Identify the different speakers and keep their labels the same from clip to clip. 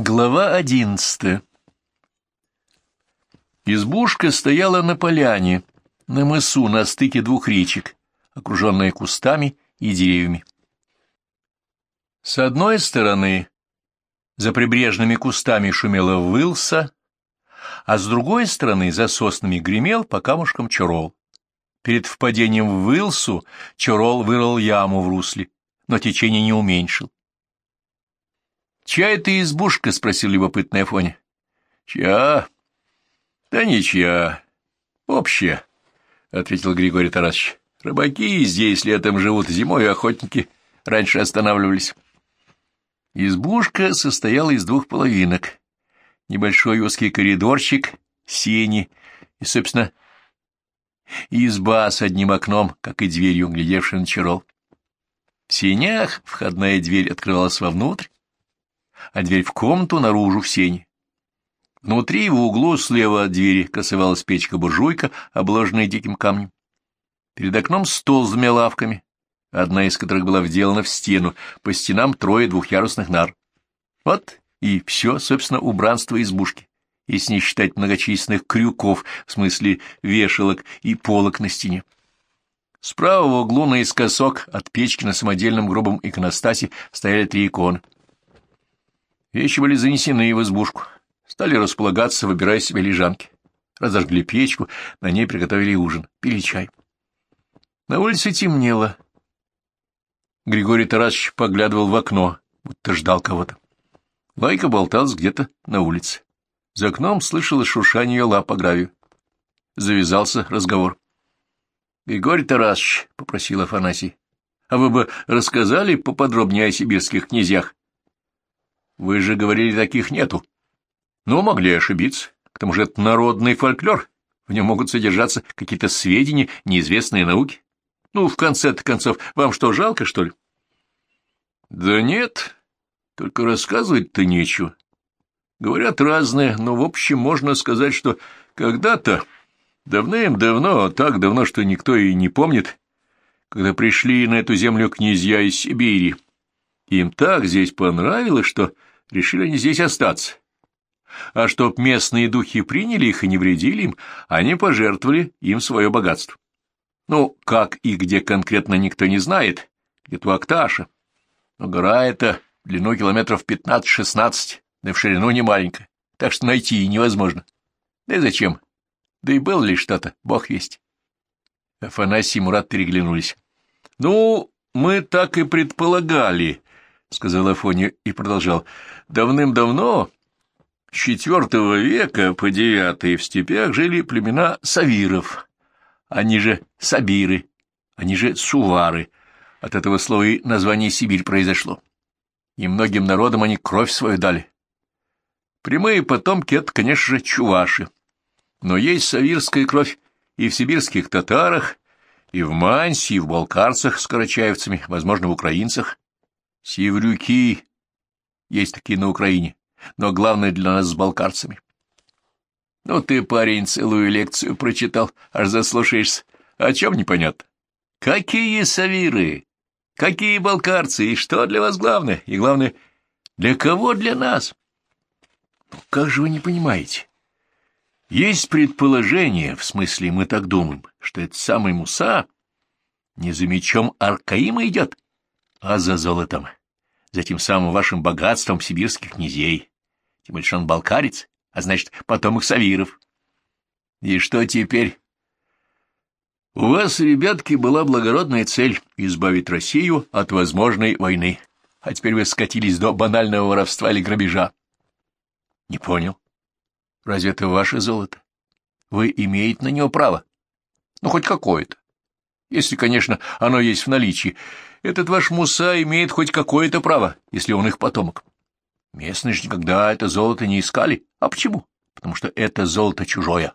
Speaker 1: Глава одиннадцатая Избушка стояла на поляне, на мысу, на стыке двух речек, окруженная кустами и деревьями. С одной стороны, за прибрежными кустами шумела вылса, а с другой стороны, за соснами гремел по камушкам чурол. Перед впадением в вылсу чурол вырыл яму в русле, но течение не уменьшил. «Чья это избушка?» — спросил любопытный Афоня. «Чья?» «Да ничья. Общая», — ответил Григорий Тарасович. «Рыбаки здесь летом живут, зимой охотники раньше останавливались». Избушка состояла из двух половинок. Небольшой узкий коридорчик, сени и, собственно, изба с одним окном, как и дверью, глядевшая на чарол. В сенях входная дверь открывалась вовнутрь, а дверь в комнату наружу в сени. Внутри в углу слева от двери красовалась печка-буржуйка, обложенная диким камнем. Перед окном стол с двумя лавками, одна из которых была вделана в стену, по стенам трое двухъярусных нар. Вот и все, собственно, убранство избушки, если не считать многочисленных крюков, в смысле вешалок и полок на стене. Справа в углу наискосок от печки на самодельном грубом иконостасе стояли три иконы — Вещи были занесены в избушку. Стали располагаться, выбирая себе лежанки. Разожгли печку, на ней приготовили ужин, пили чай. На улице темнело. Григорий Тарасович поглядывал в окно, будто ждал кого-то. Лайка болталась где-то на улице. За окном слышалось шуршание лап по гравию. Завязался разговор. — Григорий Тарасович, — попросил Афанасий, — а вы бы рассказали поподробнее о сибирских князьях? Вы же говорили, таких нету. Ну, могли ошибиться. К тому же это народный фольклор. В нем могут содержаться какие-то сведения, неизвестные науки. Ну, в конце-то концов, вам что, жалко, что ли? Да нет, только рассказывать-то нечего. Говорят разные, но в общем можно сказать, что когда-то, давным-давно, так давно, что никто и не помнит, когда пришли на эту землю князья из Сибири, им так здесь понравилось, что решили они здесь остаться. А чтоб местные духи приняли их и не вредили им, они пожертвовали им свое богатство. Ну, как и где конкретно никто не знает, где-то Акташа. Но гора эта длину километров пятнадцать-шестнадцать, да в ширину не маленькая, так что найти и невозможно. Да и зачем? Да и было ли что-то, бог весть. Афанасий и Мурат переглянулись. — Ну, мы так и предполагали, — сказал Афоня и продолжал. — Давным-давно, с четвертого века по девятый, в степях жили племена савиров. Они же сабиры, они же сувары. От этого слова и название Сибирь произошло. И многим народам они кровь свою дали. Прямые потомки — это, конечно же, чуваши. Но есть савирская кровь и в сибирских татарах, и в Манси, и в балкарцах с карачаевцами, возможно, в украинцах. Севрюки есть такие на Украине, но главное для нас с балкарцами. Ну ты, парень, целую лекцию прочитал, аж заслушаешься. О чем непонятно? Какие савиры? Какие балкарцы? И что для вас главное? И главное, для кого для нас? Ну, как же вы не понимаете? Есть предположение, в смысле мы так думаем, что этот самый Муса не за мечом Аркаима идет, а за золотом за тем самым вашим богатством сибирских князей. Тем больше он балкарец, а значит, потомок Савиров. И что теперь? У вас, ребятки, была благородная цель — избавить Россию от возможной войны. А теперь вы скатились до банального воровства или грабежа. Не понял. Разве это ваше золото? Вы имеете на него право? Ну, хоть какое-то. Если, конечно, оно есть в наличии этот ваш Муса имеет хоть какое-то право, если он их потомок. Местные же никогда это золото не искали. А почему? Потому что это золото чужое.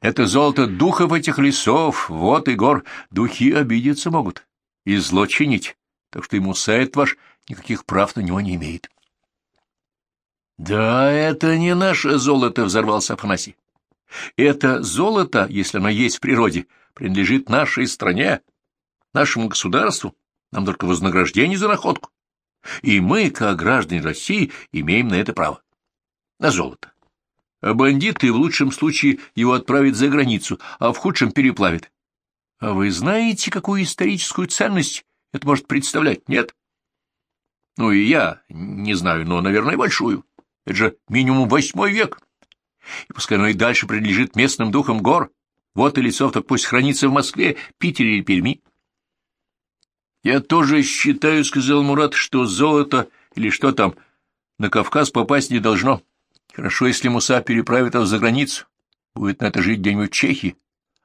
Speaker 1: Это золото духов этих лесов, вот и гор. Духи обидеться могут и зло чинить, так что и Муса этот ваш никаких прав на него не имеет. — Да это не наше золото, — взорвался Афанасий. — Это золото, если оно есть в природе, принадлежит нашей стране, нашему государству. Нам только вознаграждение за находку. И мы, как граждане России, имеем на это право. На золото. А бандиты в лучшем случае его отправят за границу, а в худшем переплавят. А вы знаете, какую историческую ценность это может представлять, нет? Ну и я не знаю, но, наверное, большую. Это же минимум восьмой век. И пускай оно и дальше принадлежит местным духам гор. Вот и лицо, так пусть хранится в Москве, Питере или Перми. Я тоже считаю, — сказал Мурат, — что золото или что там на Кавказ попасть не должно. Хорошо, если Муса переправит его за границу. Будет на это жить где-нибудь в Чехии.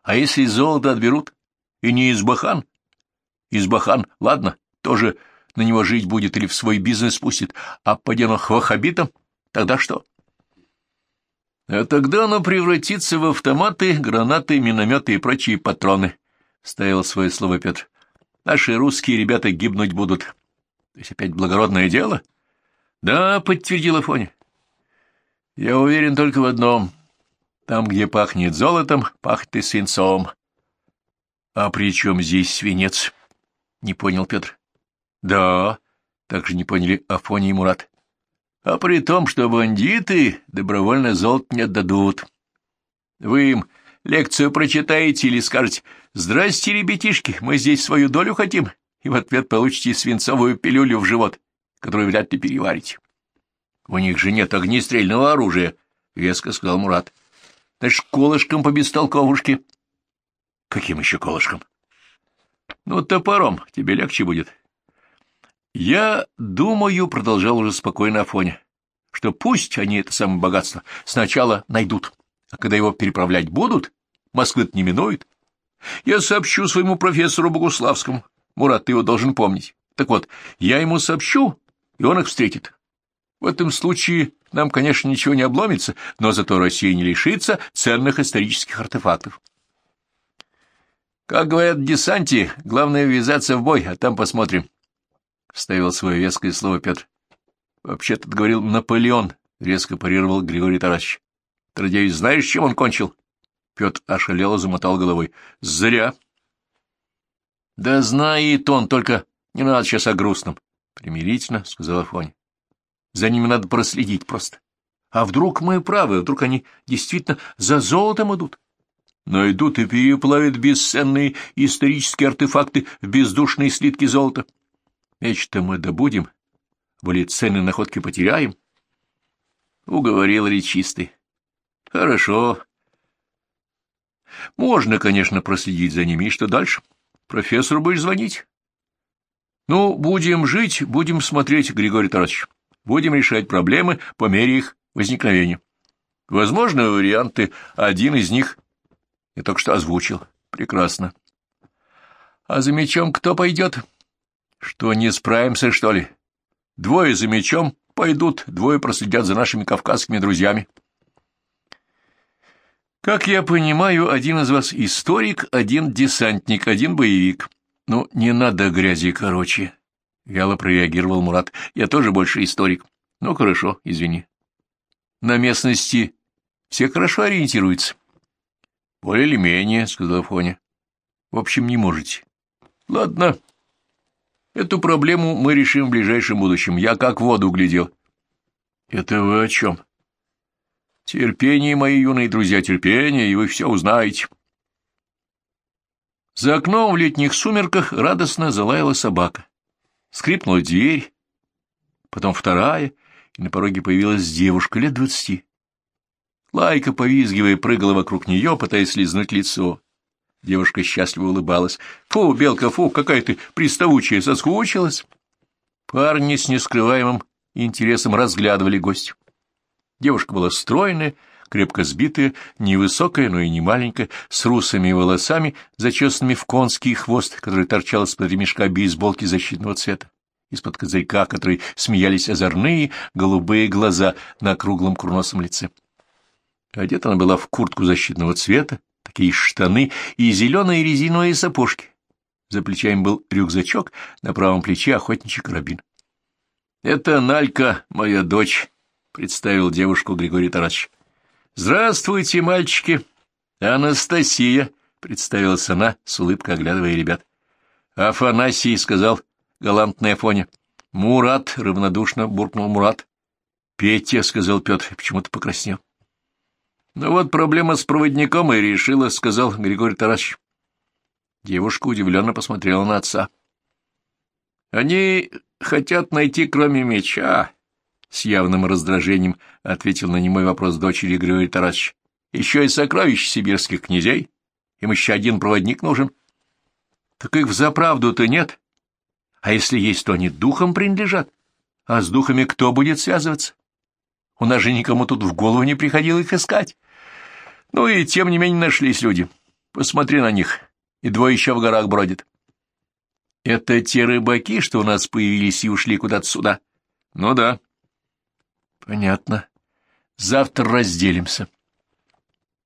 Speaker 1: А если золото отберут? И не из Бахан? Из Бахан, ладно, тоже на него жить будет или в свой бизнес пустит. А подено к ваххабитам, тогда что? А тогда оно превратится в автоматы, гранаты, минометы и прочие патроны, — ставил свое слово Петр. Наши русские ребята гибнуть будут. То есть опять благородное дело? Да, — подтвердила Фоня. Я уверен только в одном. Там, где пахнет золотом, пахнет и свинцом. А при чем здесь свинец? Не понял Петр. Да, также не поняли Афоня и Мурат. А при том, что бандиты добровольно золото не отдадут. Вы им лекцию прочитаете или скажете «Здрасте, ребятишки, мы здесь свою долю хотим», и в ответ получите свинцовую пилюлю в живот, которую вряд ли переварите. У них же нет огнестрельного оружия, — веско сказал Мурат. — Значит, колышком по бестолковушке. — Каким еще колышком? — Ну, топором, тебе легче будет. — Я думаю, — продолжал уже спокойно Афоня, — что пусть они это самое богатство сначала найдут, а когда его переправлять будут, Москвы не минует. Я сообщу своему профессору Богуславскому. Мурат, ты его должен помнить. Так вот, я ему сообщу, и он их встретит. В этом случае нам, конечно, ничего не обломится, но зато Россия не лишится ценных исторических артефактов. Как говорят в десанте, главное ввязаться в бой, а там посмотрим. Вставил свое веское слово Петр. Вообще-то говорил Наполеон, резко парировал Григорий Тарасович. Ты, надеюсь, знаешь, чем он кончил? Петр ошалело замотал головой. Зря. Да знает он, только не надо сейчас о грустном. Примирительно, сказал Афоня. За ними надо проследить просто. А вдруг мы правы, вдруг они действительно за золотом идут? Но идут и переплавят бесценные исторические артефакты в бездушные слитки золота. Меч-то мы добудем, более ценные находки потеряем. Уговорил речистый. Хорошо. Можно, конечно, проследить за ними, и что дальше? Профессору будешь звонить? Ну, будем жить, будем смотреть, Григорий Тарасович. Будем решать проблемы по мере их возникновения. Возможно, варианты, один из них я только что озвучил. Прекрасно. А за мечом кто пойдет? Что, не справимся, что ли? Двое за мечом пойдут, двое проследят за нашими кавказскими друзьями. Как я понимаю, один из вас историк, один десантник, один боевик. Ну, не надо грязи, короче. — вяло прореагировал Мурат. — Я тоже больше историк. — Ну, хорошо, извини. — На местности все хорошо ориентируются. — Более или менее, — сказал Фоня. — В общем, не можете. — Ладно. Эту проблему мы решим в ближайшем будущем. Я как в воду глядел. — Это вы о чем? — Терпение, мои юные друзья, терпение, и вы все узнаете. За окном в летних сумерках радостно залаяла собака. Скрипнула дверь, потом вторая, и на пороге появилась девушка лет двадцати. Лайка, повизгивая, прыгала вокруг нее, пытаясь слизнуть лицо. Девушка счастливо улыбалась. «Фу, белка, фу, какая ты приставучая, соскучилась!» Парни с нескрываемым интересом разглядывали гость. Девушка была стройная, крепко сбитая, невысокая, но и не маленькая, с русыми волосами, зачесанными в конский хвост, который торчал из-под ремешка бейсболки защитного цвета, из-под козырька, которые смеялись озорные голубые глаза на круглом курносом лице. Одета она была в куртку защитного цвета, такие штаны и зеленые резиновые сапожки. За плечами был рюкзачок, на правом плече охотничий карабин. — Это Налька, моя дочь, — представил девушку Григорий Тарасович. «Здравствуйте, мальчики!» «Анастасия!» — представилась она, с улыбкой оглядывая ребят. «Афанасий!» — сказал галантный Афоня. Мурат, — равнодушно буркнул Мурат. Петя, — сказал Петр, почему-то покраснел. Ну вот проблема с проводником и решила, — сказал Григорий Тарасович. Девушка удивленно посмотрела на отца. Они хотят найти, кроме меча, — с явным раздражением ответил на немой вопрос дочери Григорий Тарасович. Еще и сокровищ сибирских князей. Им еще один проводник нужен. Так их взаправду-то нет. А если есть, то они духом принадлежат. А с духами кто будет связываться? У нас же никому тут в голову не приходило их искать. Ну и тем не менее нашлись люди. Посмотри на них. И двое еще в горах бродят. Это те рыбаки, что у нас появились и ушли куда-то сюда? Ну да. Понятно. Завтра разделимся.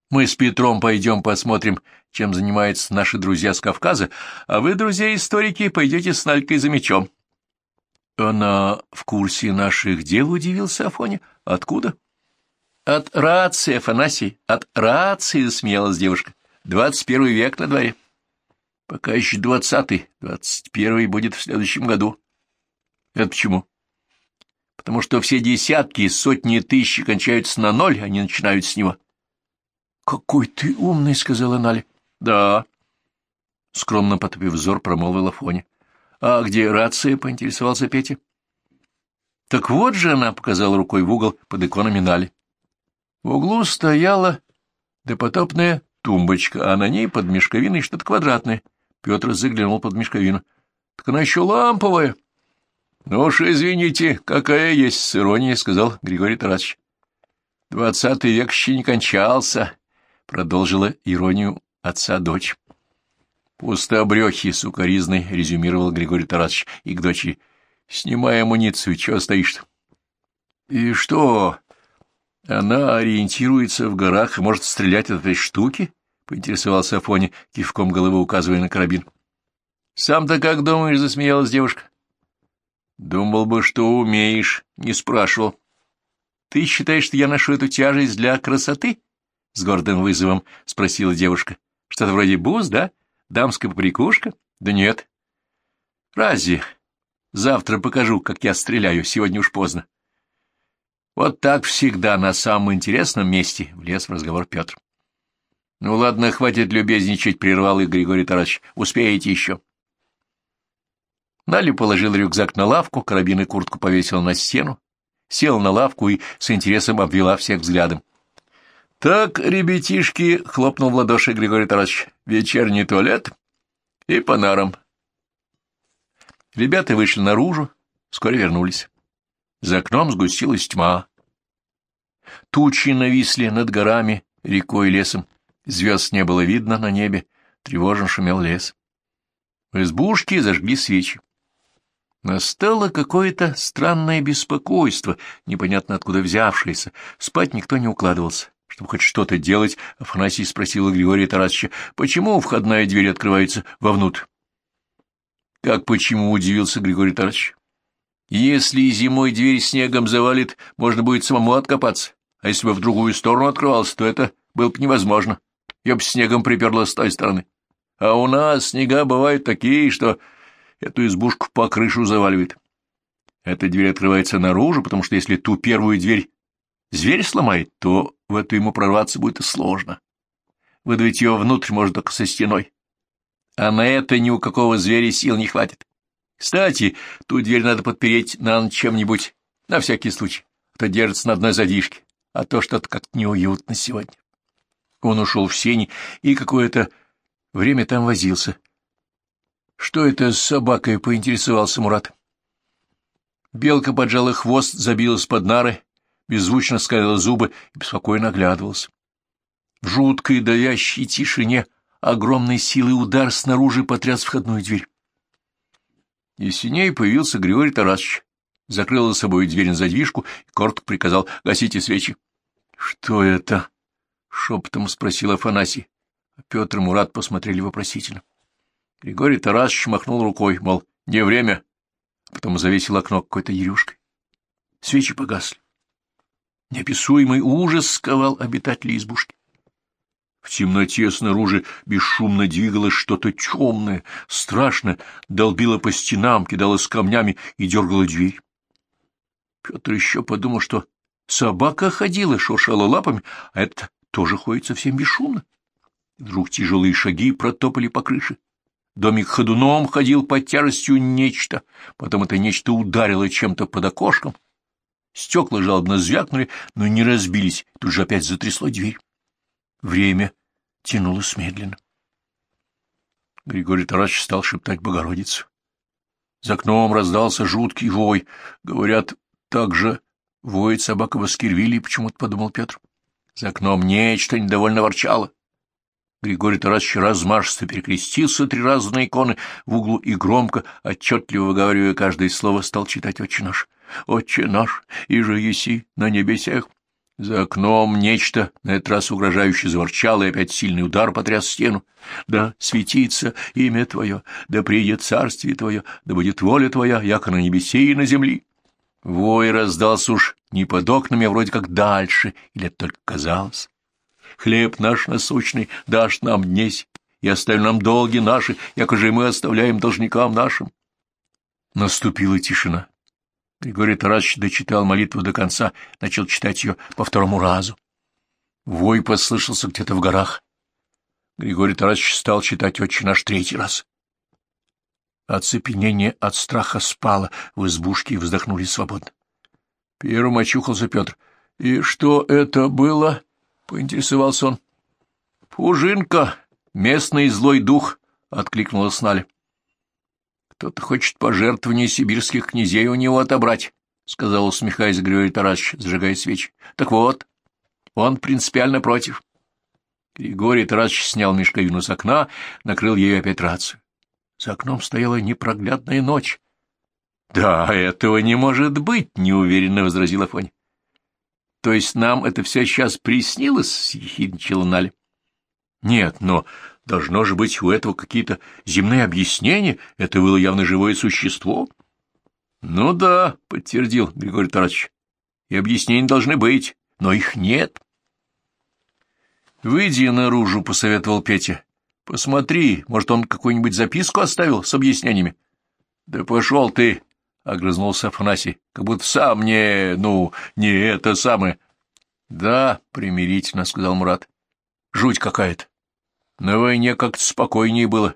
Speaker 1: Мы с Петром пойдем посмотрим, чем занимаются наши друзья с Кавказа, а вы, друзья-историки, пойдете с Налькой за мечом. Она в курсе наших дел, удивился Афоня. Откуда? От рации, Афанасий, от рации, засмеялась девушка. Двадцать первый век на дворе. Пока еще двадцатый, двадцать первый будет в следующем году. Это почему? Потому что все десятки, сотни тысяч кончаются на ноль, они начинают с него. — Какой ты умный, — сказала Наля. — Да. Скромно потупив взор, промолвила Фоня. — А где рация? — поинтересовался Петя. — Так вот же она показала рукой в угол под иконами Нали. В углу стояла допотопная тумбочка, а на ней под мешковиной что-то квадратное. Петр заглянул под мешковину. — Так она еще ламповая. — Ну уж извините, какая есть с иронией, — сказал Григорий Тарасович. — Двадцатый век еще не кончался, — продолжила иронию отца дочь. — Пустобрехи сукоризной, — резюмировал Григорий Тарасович и к дочери. — Снимай амуницию, чего стоишь-то? — И что, она ориентируется в горах и может стрелять от этой штуки? — поинтересовался Афоня, кивком головы указывая на карабин. — Сам-то как думаешь? — засмеялась девушка. — Думал бы, что умеешь, не спрашивал. — Ты считаешь, что я ношу эту тяжесть для красоты? — с гордым вызовом спросила девушка. — Что-то вроде буз, да? Дамская поприкушка? — Да нет. — Разве? Завтра покажу, как я стреляю, сегодня уж поздно. — вот так всегда на самом интересном месте влез в разговор Петр. — Ну ладно, хватит любезничать, — прервал их Григорий Тарасович. — Успеете еще. Нали положил рюкзак на лавку, карабин и куртку повесил на стену, сел на лавку и с интересом обвела всех взглядом. — Так, ребятишки, — хлопнул в ладоши Григорий Тарасович, — вечерний туалет и по нарам. Ребята вышли наружу, вскоре вернулись. За окном сгустилась тьма. Тучи нависли над горами, рекой и лесом. Звезд не было видно на небе, тревожно шумел лес. В избушке зажгли свечи. Настало какое-то странное беспокойство, непонятно откуда взявшееся. Спать никто не укладывался. Чтобы хоть что-то делать, Афанасий спросил у Григория Тарасовича, почему входная дверь открывается вовнутрь. — Как почему? — удивился Григорий Тарасович. Если зимой дверь снегом завалит, можно будет самому откопаться, а если бы в другую сторону открывался, то это было бы невозможно. Я бы снегом приперла с той стороны. А у нас снега бывают такие, что эту избушку по крышу заваливает. Эта дверь открывается наружу, потому что если ту первую дверь зверь сломает, то в эту ему прорваться будет сложно. Выдавить ее внутрь можно только со стеной. А на это ни у какого зверя сил не хватит. Кстати, ту дверь надо подпереть на чем-нибудь, на всякий случай, а то держится на одной задвижке, а то что-то как-то неуютно сегодня. Он ушел в сени и какое-то время там возился. — Что это с собакой? — поинтересовался Мурат. Белка поджала хвост, забилась под нары, беззвучно скалила зубы и беспокойно оглядывался. В жуткой давящей тишине огромной силой удар снаружи потряс входную дверь. Из синей появился Григорий Тарасович, закрыл за собой дверь на задвижку и коротко приказал «гасите свечи». — Что это? — шепотом спросил Афанасий. Петр и Мурат посмотрели вопросительно. Григорий Тарасович махнул рукой, мол, не время, потом завесил окно какой-то ерюшкой. Свечи погасли. Неописуемый ужас сковал обитателей избушки. В темноте снаружи бесшумно двигалось что-то темное, страшно, долбило по стенам, кидалось камнями и дергало дверь. Петр еще подумал, что собака ходила, шуршала лапами, а это тоже ходит совсем бесшумно. Вдруг тяжелые шаги протопали по крыше. Домик ходуном ходил под тяжестью нечто, потом это нечто ударило чем-то под окошком. Стекла жалобно звякнули, но не разбились, тут же опять затрясло дверь. Время тянулось медленно. Григорий Тарасович стал шептать Богородицу. За окном раздался жуткий вой. Говорят, так же воет собака Баскервилли, почему-то подумал Петр. За окном нечто недовольно ворчало. Григорий Тарасович размашисто перекрестился три раза на иконы в углу и громко, отчетливо выговаривая каждое слово, стал читать «Отче наш». «Отче наш, и же еси на небесех, за окном нечто, на этот раз угрожающе заворчало, и опять сильный удар потряс стену. «Да светится имя Твое, да приедет царствие Твое, да будет воля Твоя, яко на небесе и на земли». Вой раздался уж не под окнами, а вроде как дальше, или это только казалось. «Хлеб наш насущный дашь нам днесь, и оставь нам долги наши, яко же мы оставляем должникам нашим». Наступила тишина. Григорий Тарасович дочитал молитву до конца, начал читать ее по второму разу. Вой послышался где-то в горах. Григорий Тарасович стал читать «Отче наш» третий раз. Оцепенение от страха спало, в избушке и вздохнули свободно. Первым очухался Петр. — И что это было? — поинтересовался он. — Пужинка, местный злой дух, — откликнулась Наля. Кто-то хочет пожертвования сибирских князей у него отобрать, — сказал, усмехаясь Григорий Тарасович, зажигая свечи. — Так вот, он принципиально против. Григорий Тарасович снял мешковину с окна, накрыл ею опять рацию. За окном стояла непроглядная ночь. — Да, этого не может быть, — неуверенно возразила Фоня. — То есть нам это все сейчас приснилось? — съехидничала Наля. — Нет, но Должно же быть у этого какие-то земные объяснения. Это было явно живое существо. — Ну да, — подтвердил Григорий Тарасович. — И объяснения должны быть, но их нет. — Выйди наружу, — посоветовал Петя. — Посмотри, может, он какую-нибудь записку оставил с объяснениями. — Да пошел ты, — огрызнулся Афанасий, — как будто сам не... ну, не это самое. — Да, — примирительно сказал Мурат. — Жуть какая-то. На войне как-то спокойнее было.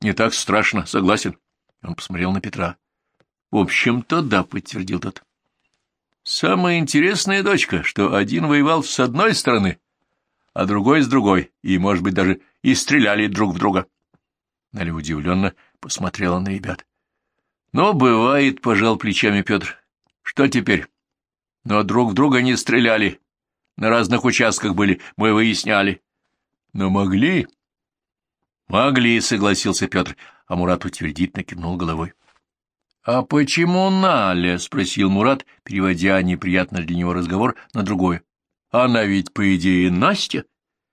Speaker 1: Не так страшно, согласен. Он посмотрел на Петра. — В общем-то, да, — подтвердил тот. — Самая интересная дочка, что один воевал с одной стороны, а другой с другой, и, может быть, даже и стреляли друг в друга. Наля удивленно посмотрела на ребят. — Ну, бывает, — пожал плечами Петр. — Что теперь? Но друг в друга не стреляли. На разных участках были, мы выясняли. Но могли... Могли, согласился Петр, а Мурат утвердительно кивнул головой. — А почему Наля? — спросил Мурат, переводя неприятно для него разговор на другое. — Она ведь, по идее, Настя.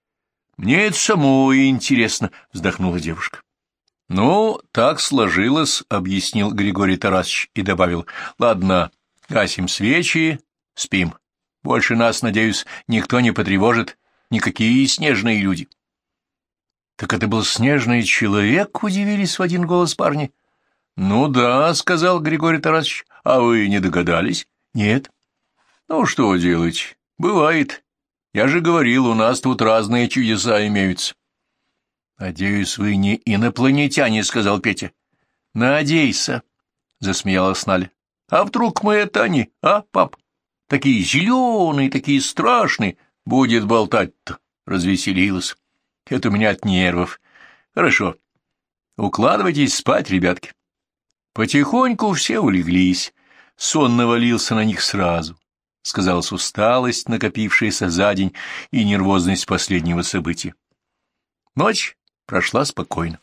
Speaker 1: — Мне это самое интересно, — вздохнула девушка. — Ну, так сложилось, — объяснил Григорий Тарасович и добавил. — Ладно, гасим свечи, спим. Больше нас, надеюсь, никто не потревожит, никакие снежные люди. — так это был снежный человек, удивились в один голос парни. Ну да, сказал Григорий Тарасович, а вы не догадались? Нет. Ну что делать? Бывает. Я же говорил, у нас тут разные чудеса имеются. Надеюсь, вы не инопланетяне, сказал Петя. Надейся, засмеялась Наля. А вдруг мы это они, а, пап? Такие зеленые, такие страшные. Будет болтать-то, развеселилась. Это у меня от нервов. Хорошо. Укладывайтесь спать, ребятки. Потихоньку все улеглись. Сон навалился на них сразу. Сказалась усталость, накопившаяся за день, и нервозность последнего события. Ночь прошла спокойно.